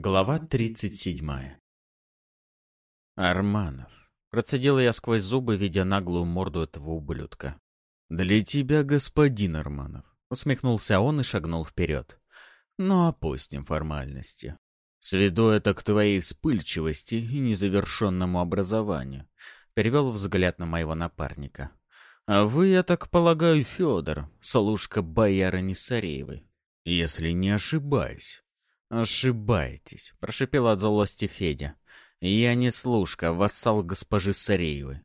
Глава 37 Арманов. Процедил я сквозь зубы, видя наглую морду этого ублюдка. «Для тебя, господин Арманов», — усмехнулся он и шагнул вперед. «Но опустим формальности. Сведу это к твоей вспыльчивости и незавершенному образованию», — перевел взгляд на моего напарника. «А вы, я так полагаю, Федор, служка боярыни Сареевой, если не ошибаюсь». «Ошибаетесь», — прошипел от злости Федя. «Я не служка, а вассал госпожи Сареевой».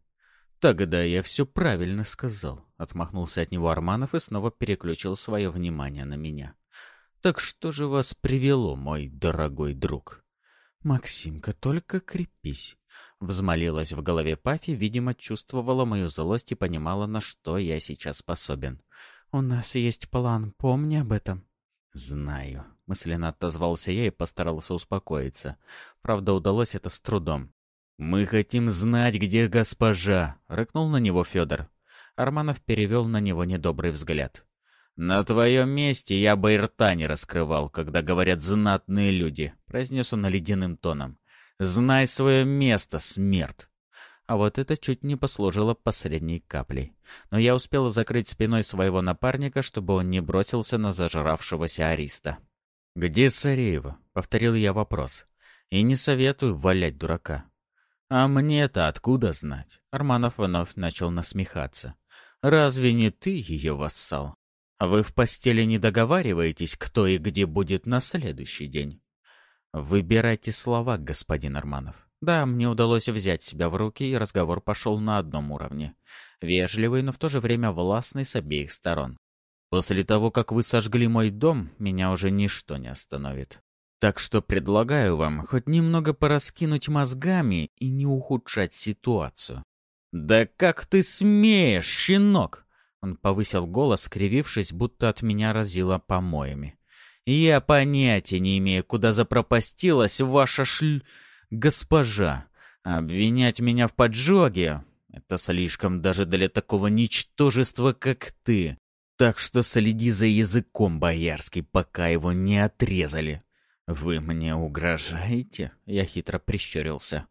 «Тогда я все правильно сказал», — отмахнулся от него Арманов и снова переключил свое внимание на меня. «Так что же вас привело, мой дорогой друг?» «Максимка, только крепись», — взмолилась в голове Пафи, видимо, чувствовала мою злость и понимала, на что я сейчас способен. «У нас есть план, помни об этом». «Знаю», — мысленно отозвался я и постарался успокоиться. Правда, удалось это с трудом. «Мы хотим знать, где госпожа!» — рыкнул на него Федор. Арманов перевел на него недобрый взгляд. «На твоем месте я бы и рта не раскрывал, когда говорят знатные люди», — произнес он ледяным тоном. «Знай свое место, смерть!» А вот это чуть не послужило последней каплей. Но я успел закрыть спиной своего напарника, чтобы он не бросился на зажравшегося ариста. «Где Сареева?» — повторил я вопрос. «И не советую валять дурака». «А мне-то откуда знать?» Арманов вновь начал насмехаться. «Разве не ты ее вассал? Вы в постели не договариваетесь, кто и где будет на следующий день?» «Выбирайте слова, господин Арманов. Да, мне удалось взять себя в руки, и разговор пошел на одном уровне. Вежливый, но в то же время властный с обеих сторон. После того, как вы сожгли мой дом, меня уже ничто не остановит. Так что предлагаю вам хоть немного пораскинуть мозгами и не ухудшать ситуацию. «Да как ты смеешь, щенок!» Он повысил голос, скривившись, будто от меня разило помоями. «Я понятия не имею, куда запропастилась ваша шль...» «Госпожа, обвинять меня в поджоге — это слишком даже для такого ничтожества, как ты. Так что следи за языком, боярский, пока его не отрезали». «Вы мне угрожаете?» — я хитро прищурился.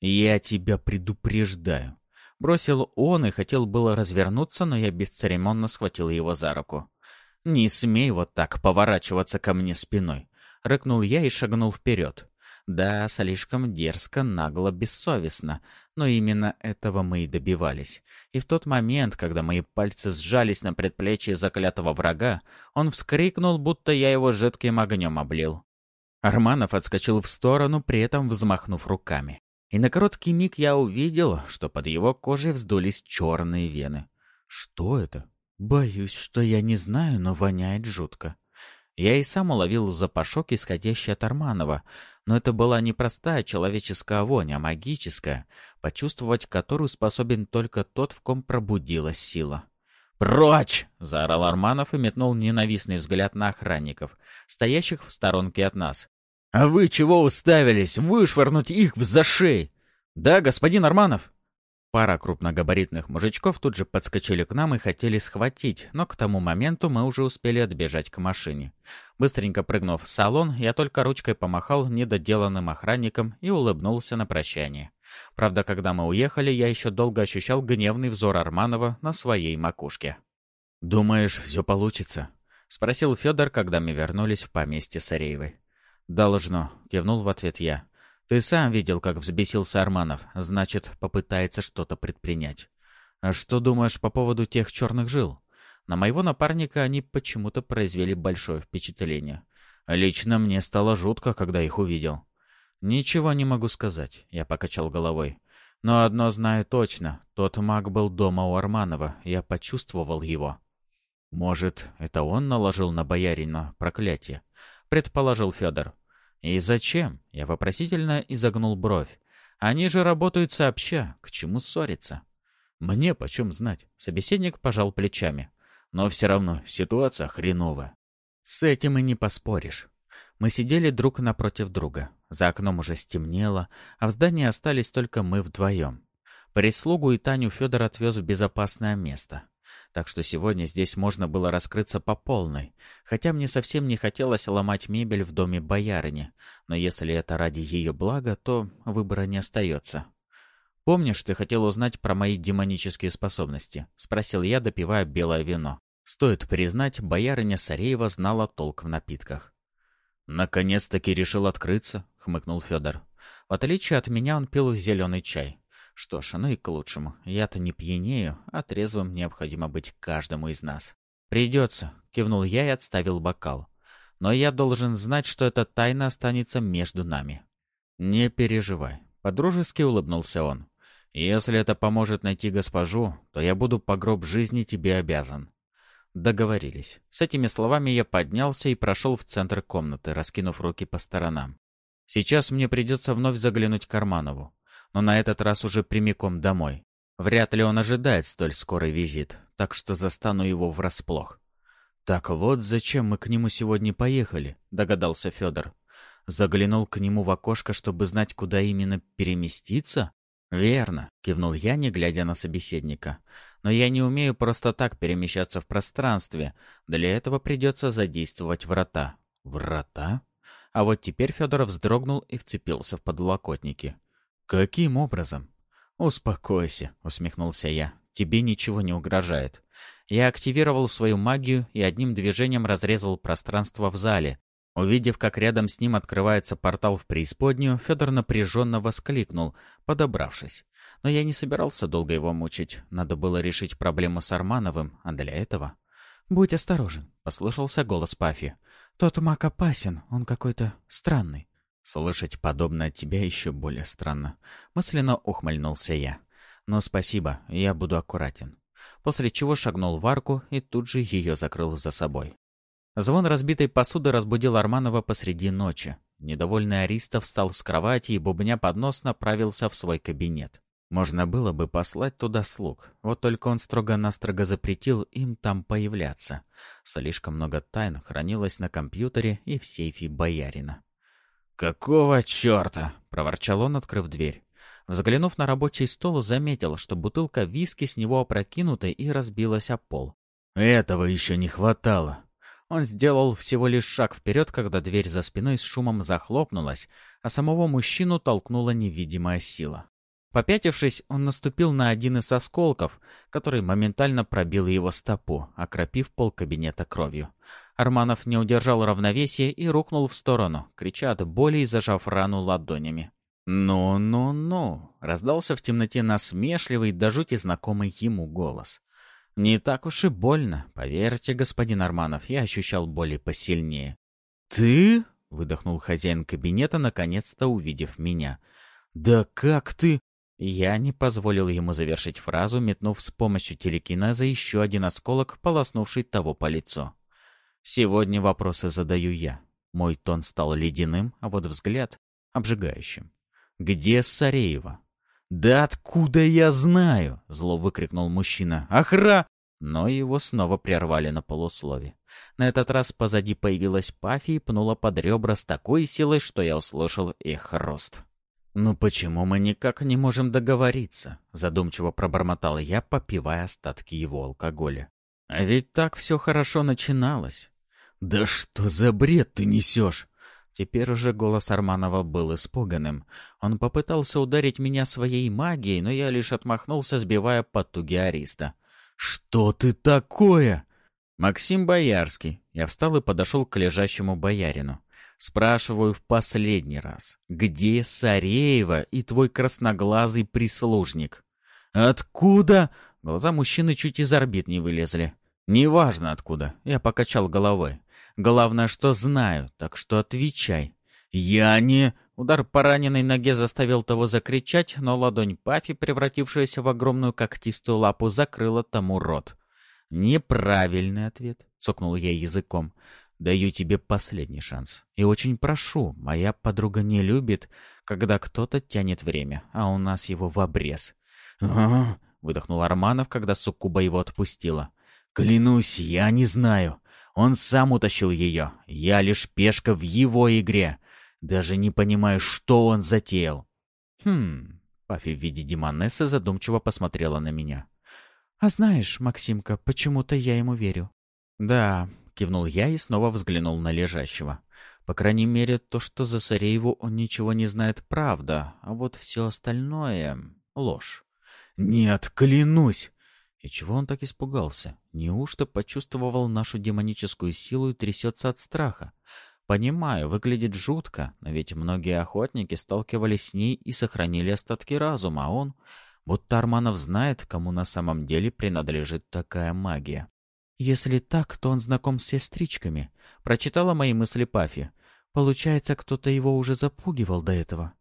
«Я тебя предупреждаю». Бросил он и хотел было развернуться, но я бесцеремонно схватил его за руку. «Не смей вот так поворачиваться ко мне спиной!» — рыкнул я и шагнул вперед. Да, слишком дерзко, нагло, бессовестно. Но именно этого мы и добивались. И в тот момент, когда мои пальцы сжались на предплечье заклятого врага, он вскрикнул, будто я его жидким огнем облил. Арманов отскочил в сторону, при этом взмахнув руками. И на короткий миг я увидел, что под его кожей вздулись черные вены. Что это? Боюсь, что я не знаю, но воняет жутко. Я и сам уловил запашок, исходящий от Арманова, но это была не простая человеческая вонь, а магическая, почувствовать которую способен только тот, в ком пробудилась сила. «Прочь!» — заорал Арманов и метнул ненавистный взгляд на охранников, стоящих в сторонке от нас. «А вы чего уставились? Вышвырнуть их в зашей!» «Да, господин Арманов!» Пара крупногабаритных мужичков тут же подскочили к нам и хотели схватить, но к тому моменту мы уже успели отбежать к машине. Быстренько прыгнув в салон, я только ручкой помахал недоделанным охранникам и улыбнулся на прощание. Правда, когда мы уехали, я еще долго ощущал гневный взор Арманова на своей макушке. «Думаешь, все получится?» — спросил Федор, когда мы вернулись в поместье Сареевой. «Должно», — кивнул в ответ я. Ты сам видел, как взбесился Арманов. Значит, попытается что-то предпринять. А что думаешь по поводу тех черных жил? На моего напарника они почему-то произвели большое впечатление. Лично мне стало жутко, когда их увидел. Ничего не могу сказать, я покачал головой. Но одно знаю точно. Тот маг был дома у Арманова. Я почувствовал его. Может, это он наложил на боярина проклятие? Предположил Федор. «И зачем?» — я вопросительно изогнул бровь. «Они же работают сообща. К чему ссориться?» «Мне почем знать?» — собеседник пожал плечами. «Но все равно ситуация хреновая». «С этим и не поспоришь». Мы сидели друг напротив друга. За окном уже стемнело, а в здании остались только мы вдвоем. Прислугу и Таню Федор отвез в безопасное место. Так что сегодня здесь можно было раскрыться по полной. Хотя мне совсем не хотелось ломать мебель в доме боярыни. Но если это ради ее блага, то выбора не остается. «Помнишь, ты хотел узнать про мои демонические способности?» — спросил я, допивая белое вино. Стоит признать, боярыня Сареева знала толк в напитках. «Наконец-таки решил открыться», — хмыкнул Федор. В отличие от меня, он пил зеленый чай. Что ж, ну и к лучшему. Я-то не пьянею, а трезвым необходимо быть каждому из нас. «Придется», — кивнул я и отставил бокал. «Но я должен знать, что эта тайна останется между нами». «Не переживай», — подружески улыбнулся он. «Если это поможет найти госпожу, то я буду по гроб жизни тебе обязан». Договорились. С этими словами я поднялся и прошел в центр комнаты, раскинув руки по сторонам. Сейчас мне придется вновь заглянуть к Карманову, но на этот раз уже прямиком домой. Вряд ли он ожидает столь скорый визит, так что застану его врасплох. «Так вот зачем мы к нему сегодня поехали», — догадался Федор. Заглянул к нему в окошко, чтобы знать, куда именно переместиться? «Верно», — кивнул я, не глядя на собеседника. «Но я не умею просто так перемещаться в пространстве. Для этого придется задействовать врата». «Врата?» А вот теперь Федоров вздрогнул и вцепился в подлокотники. «Каким образом?» «Успокойся», — усмехнулся я. «Тебе ничего не угрожает». Я активировал свою магию и одним движением разрезал пространство в зале, Увидев, как рядом с ним открывается портал в преисподнюю, Федор напряженно воскликнул, подобравшись. Но я не собирался долго его мучить. Надо было решить проблему с Армановым, а для этого... «Будь осторожен», — послышался голос Пафи. «Тот маг опасен, он какой-то странный». «Слышать подобное от тебя еще более странно». Мысленно ухмыльнулся я. «Но спасибо, я буду аккуратен». После чего шагнул в арку и тут же ее закрыл за собой. Звон разбитой посуды разбудил Арманова посреди ночи. Недовольный Аристов встал с кровати и, бубня под нос, направился в свой кабинет. Можно было бы послать туда слуг, вот только он строго-настрого запретил им там появляться. Слишком много тайн хранилось на компьютере и в сейфе боярина. «Какого черта?» — проворчал он, открыв дверь. Взглянув на рабочий стол, заметил, что бутылка виски с него опрокинута и разбилась о пол. «Этого еще не хватало!» Он сделал всего лишь шаг вперед, когда дверь за спиной с шумом захлопнулась, а самого мужчину толкнула невидимая сила. Попятившись, он наступил на один из осколков, который моментально пробил его стопу, окропив пол кабинета кровью. Арманов не удержал равновесия и рухнул в сторону, крича от боли и зажав рану ладонями. «Ну-ну-ну!» — раздался в темноте насмешливый, до жути знакомый ему голос. Не так уж и больно. Поверьте, господин Арманов, я ощущал боли посильнее. «Ты?» — выдохнул хозяин кабинета, наконец-то увидев меня. «Да как ты?» Я не позволил ему завершить фразу, метнув с помощью телекинеза еще один осколок, полоснувший того по лицу. «Сегодня вопросы задаю я». Мой тон стал ледяным, а вот взгляд — обжигающим. «Где Сареева?» «Да откуда я знаю?» — зло выкрикнул мужчина. «Охра!» Но его снова прервали на полуслове. На этот раз позади появилась Пафи и пнула под ребра с такой силой, что я услышал их рост. «Ну почему мы никак не можем договориться?» — задумчиво пробормотал я, попивая остатки его алкоголя. «А ведь так все хорошо начиналось». «Да что за бред ты несешь?» Теперь уже голос Арманова был испуганным. Он попытался ударить меня своей магией, но я лишь отмахнулся, сбивая потуги Ариста. «Что ты такое?» «Максим Боярский». Я встал и подошел к лежащему боярину. Спрашиваю в последний раз. «Где Сареева и твой красноглазый прислужник?» «Откуда?» Глаза мужчины чуть из орбит не вылезли. «Неважно откуда». Я покачал головой. Главное, что знаю, так что отвечай. Я не... Удар по раненой ноге заставил того закричать, но ладонь Пафи, превратившаяся в огромную когтистую лапу, закрыла тому рот. «Неправильный ответ», — цокнул я языком. «Даю тебе последний шанс. И очень прошу, моя подруга не любит, когда кто-то тянет время, а у нас его в обрез». Выдохнул Арманов, когда суккуба его отпустила. «Клянусь, я не знаю. Он сам утащил ее. Я лишь пешка в его игре. Даже не понимаю, что он затеял. Хм... Пафи в виде Диманессы задумчиво посмотрела на меня. «А знаешь, Максимка, почему-то я ему верю». «Да», — кивнул я и снова взглянул на лежащего. «По крайней мере, то, что за Сарееву он ничего не знает, правда, а вот все остальное — ложь». «Нет, клянусь!» И чего он так испугался? Неужто почувствовал нашу демоническую силу и трясется от страха? Понимаю, выглядит жутко, но ведь многие охотники сталкивались с ней и сохранили остатки разума, а он... Будто Арманов знает, кому на самом деле принадлежит такая магия. «Если так, то он знаком с сестричками», — прочитала мои мысли Пафи. «Получается, кто-то его уже запугивал до этого».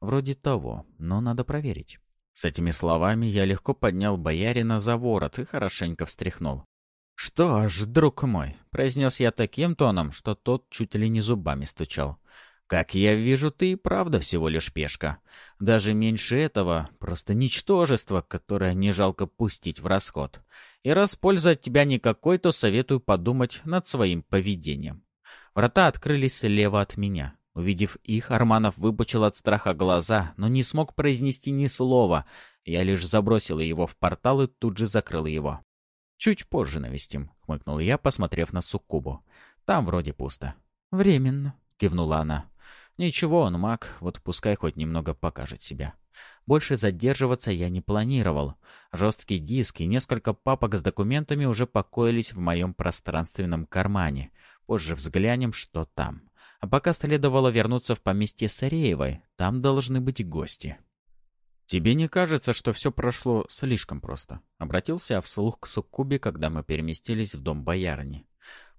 «Вроде того, но надо проверить». С этими словами я легко поднял боярина за ворот и хорошенько встряхнул. «Что ж, друг мой», — произнес я таким тоном, что тот чуть ли не зубами стучал. «Как я вижу, ты и правда всего лишь пешка. Даже меньше этого — просто ничтожество, которое не жалко пустить в расход. И раз польза от тебя никакой, то советую подумать над своим поведением». Врата открылись слева от меня. Увидев их, Арманов выпучил от страха глаза, но не смог произнести ни слова. Я лишь забросил его в портал и тут же закрыл его. «Чуть позже навестим», — хмыкнул я, посмотрев на Суккубу. «Там вроде пусто». «Временно», — кивнула она. «Ничего, он маг, вот пускай хоть немного покажет себя». Больше задерживаться я не планировал. Жесткий диск и несколько папок с документами уже покоились в моем пространственном кармане. Позже взглянем, что там. А пока следовало вернуться в поместье Сареевой. Там должны быть гости. «Тебе не кажется, что все прошло слишком просто?» Обратился я вслух к Суккубе, когда мы переместились в дом боярни.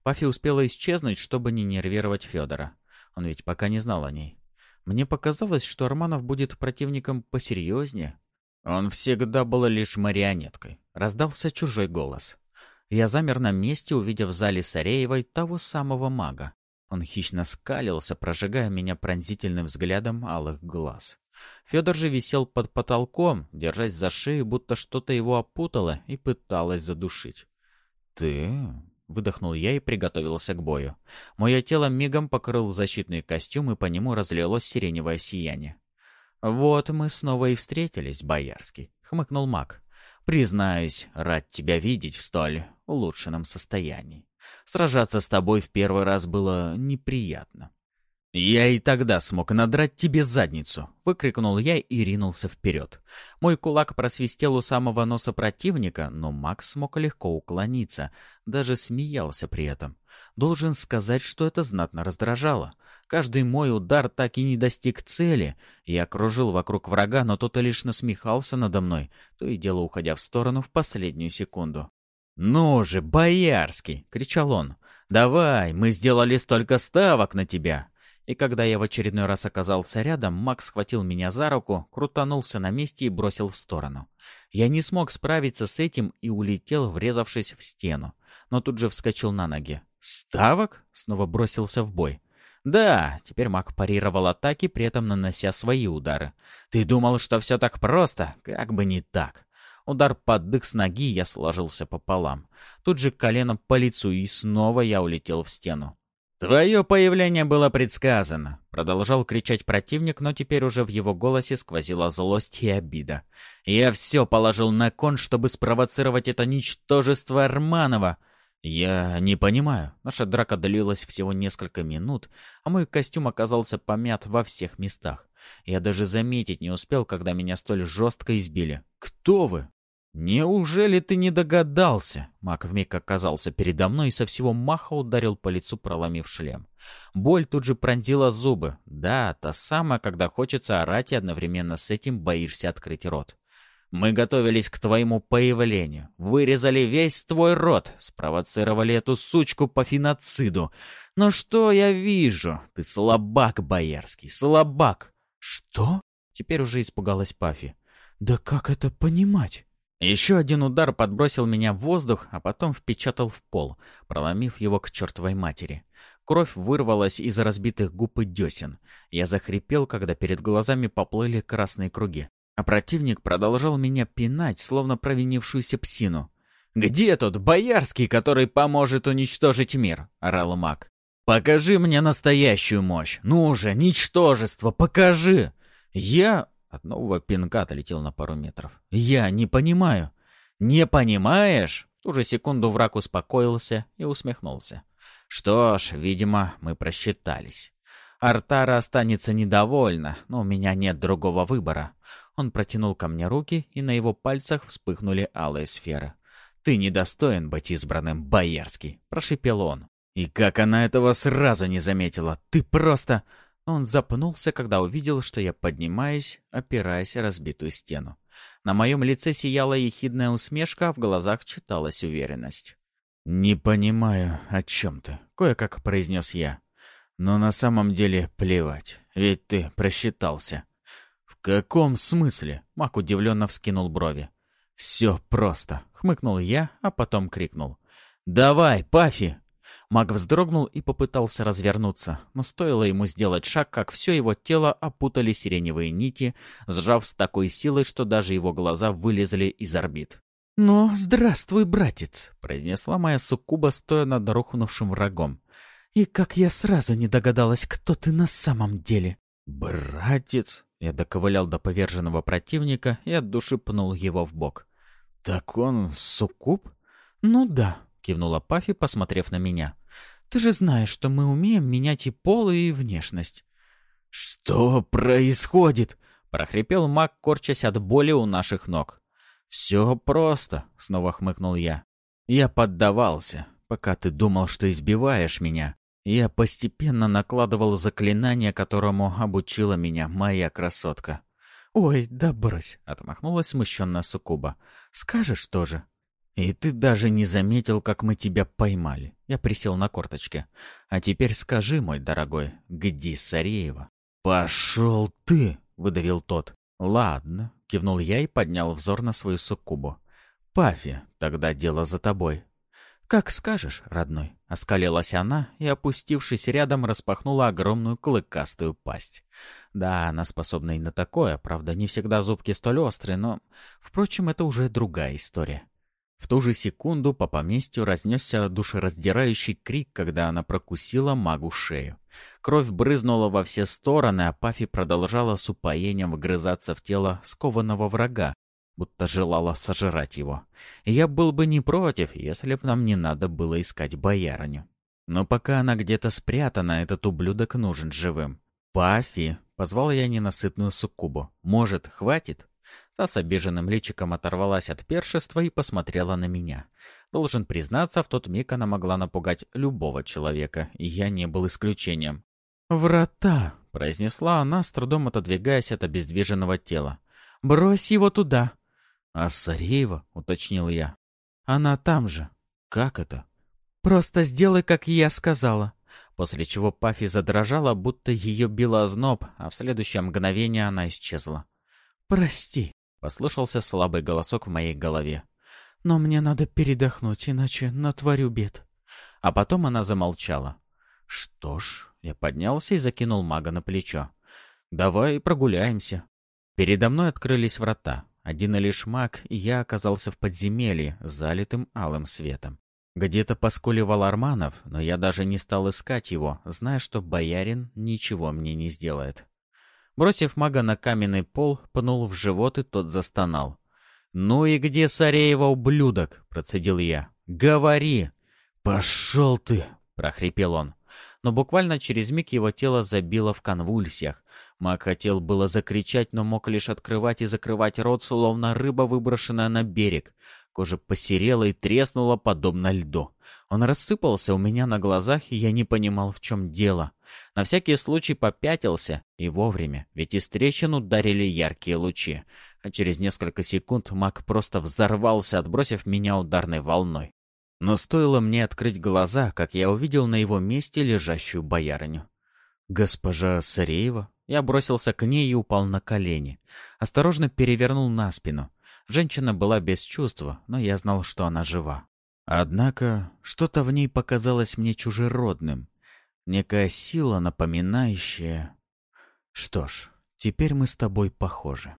Пафи успела исчезнуть, чтобы не нервировать Федора. Он ведь пока не знал о ней. Мне показалось, что Арманов будет противником посерьезнее. Он всегда был лишь марионеткой. Раздался чужой голос. Я замер на месте, увидев в зале Сареевой того самого мага. Он хищно скалился, прожигая меня пронзительным взглядом алых глаз. Федор же висел под потолком, держась за шею, будто что-то его опутало и пыталось задушить. «Ты...» — выдохнул я и приготовился к бою. Мое тело мигом покрыл защитный костюм, и по нему разлилось сиреневое сияние. «Вот мы снова и встретились, Боярский», — хмыкнул маг. «Признаюсь, рад тебя видеть в столь улучшенном состоянии. Сражаться с тобой в первый раз было неприятно. «Я и тогда смог надрать тебе задницу!» — выкрикнул я и ринулся вперед. Мой кулак просвистел у самого носа противника, но Макс смог легко уклониться, даже смеялся при этом. Должен сказать, что это знатно раздражало. Каждый мой удар так и не достиг цели. Я кружил вокруг врага, но тот лишь насмехался надо мной, то и дело уходя в сторону в последнюю секунду. «Ну же, Боярский!» — кричал он. «Давай, мы сделали столько ставок на тебя!» И когда я в очередной раз оказался рядом, Макс схватил меня за руку, крутанулся на месте и бросил в сторону. Я не смог справиться с этим и улетел, врезавшись в стену. Но тут же вскочил на ноги. «Ставок?» — снова бросился в бой. «Да», — теперь маг парировал атаки, при этом нанося свои удары. «Ты думал, что все так просто? Как бы не так». Удар под дых с ноги, я сложился пополам. Тут же коленом по лицу, и снова я улетел в стену. «Твое появление было предсказано», — продолжал кричать противник, но теперь уже в его голосе сквозила злость и обида. «Я все положил на кон, чтобы спровоцировать это ничтожество Арманова». «Я не понимаю. Наша драка длилась всего несколько минут, а мой костюм оказался помят во всех местах. Я даже заметить не успел, когда меня столь жестко избили. Кто вы?» «Неужели ты не догадался?» Мак вмиг оказался передо мной и со всего маха ударил по лицу, проломив шлем. Боль тут же пронзила зубы. Да, та самая, когда хочется орать и одновременно с этим боишься открыть рот. «Мы готовились к твоему появлению. Вырезали весь твой рот. Спровоцировали эту сучку по финоциду. Но что я вижу? Ты слабак, боярский, слабак!» «Что?» Теперь уже испугалась Пафи. «Да как это понимать?» Еще один удар подбросил меня в воздух, а потом впечатал в пол, проломив его к чертовой матери. Кровь вырвалась из разбитых губ и десен. Я захрипел, когда перед глазами поплыли красные круги. А противник продолжал меня пинать, словно провинившуюся псину. «Где тот боярский, который поможет уничтожить мир?» — орал маг. «Покажи мне настоящую мощь! Ну же, ничтожество, покажи!» «Я...» От нового пинка отлетел на пару метров. «Я не понимаю». «Не понимаешь?» В ту же секунду враг успокоился и усмехнулся. «Что ж, видимо, мы просчитались. Артара останется недовольна, но у меня нет другого выбора». Он протянул ко мне руки, и на его пальцах вспыхнули алые сферы. «Ты недостоин быть избранным, Боярский», — прошипел он. И как она этого сразу не заметила? Ты просто... Он запнулся, когда увидел, что я поднимаюсь, опираясь о разбитую стену. На моем лице сияла ехидная усмешка, а в глазах читалась уверенность. «Не понимаю, о чем ты», — кое-как произнес я. «Но на самом деле плевать, ведь ты просчитался». «В каком смысле?» — Мак удивленно вскинул брови. «Все просто», — хмыкнул я, а потом крикнул. «Давай, Пафи, Маг вздрогнул и попытался развернуться, но стоило ему сделать шаг, как все его тело опутали сиреневые нити, сжав с такой силой, что даже его глаза вылезли из орбит. «Ну, здравствуй, братец!» — произнесла моя суккуба, стоя над рухнувшим врагом. «И как я сразу не догадалась, кто ты на самом деле!» «Братец!» — я доковылял до поверженного противника и от души пнул его в бок. «Так он суккуб?» «Ну да», — кивнула Пафи, посмотрев на меня. «Ты же знаешь, что мы умеем менять и пол, и внешность». «Что происходит?» — прохрипел маг, корчась от боли у наших ног. «Все просто», — снова хмыкнул я. «Я поддавался, пока ты думал, что избиваешь меня. Я постепенно накладывал заклинание, которому обучила меня моя красотка». «Ой, да брось!» — отмахнулась смущенная Сукуба. «Скажешь тоже?» «И ты даже не заметил, как мы тебя поймали». Я присел на корточке. «А теперь скажи, мой дорогой, где Сареева?» «Пошел ты!» — выдавил тот. «Ладно», — кивнул я и поднял взор на свою суккубу. «Пафи, тогда дело за тобой». «Как скажешь, родной», — оскалилась она и, опустившись рядом, распахнула огромную клыкастую пасть. Да, она способна и на такое, правда, не всегда зубки столь острые, но... Впрочем, это уже другая история. В ту же секунду по поместью разнесся душераздирающий крик, когда она прокусила магу шею. Кровь брызнула во все стороны, а Пафи продолжала с упоением вгрызаться в тело скованного врага, будто желала сожрать его. я был бы не против, если б нам не надо было искать боярыню. Но пока она где-то спрятана, этот ублюдок нужен живым. «Пафи!» — позвал я ненасытную суккубу. «Может, хватит?» Та с обиженным личиком оторвалась от першества и посмотрела на меня. Должен признаться, в тот миг она могла напугать любого человека, и я не был исключением. «Врата!» — произнесла она, с трудом отодвигаясь от обездвиженного тела. «Брось его туда!» «А Сареева?» — уточнил я. «Она там же». «Как это?» «Просто сделай, как я сказала». После чего Пафи задрожала, будто ее било озноб, а в следующее мгновение она исчезла. «Прости», — послышался слабый голосок в моей голове. «Но мне надо передохнуть, иначе натворю бед». А потом она замолчала. «Что ж...» — я поднялся и закинул мага на плечо. «Давай прогуляемся». Передо мной открылись врата. Один и лишь маг, и я оказался в подземелье, залитым алым светом. Где-то поскуливал Арманов, но я даже не стал искать его, зная, что боярин ничего мне не сделает. Бросив мага на каменный пол, пнул в живот, и тот застонал. «Ну и где Сареева, ублюдок?» — процедил я. «Говори!» «Пошел ты!» — прохрипел он. Но буквально через миг его тело забило в конвульсиях. Маг хотел было закричать, но мог лишь открывать и закрывать рот, словно рыба, выброшенная на берег. Кожа посерела и треснула, подобно льду. Он рассыпался у меня на глазах, и я не понимал, в чем дело. На всякий случай попятился, и вовремя, ведь из трещин ударили яркие лучи. А через несколько секунд маг просто взорвался, отбросив меня ударной волной. Но стоило мне открыть глаза, как я увидел на его месте лежащую боярыню. «Госпожа Сареева?» Я бросился к ней и упал на колени. Осторожно перевернул на спину. Женщина была без чувства, но я знал, что она жива. Однако что-то в ней показалось мне чужеродным. Некая сила, напоминающая... Что ж, теперь мы с тобой похожи.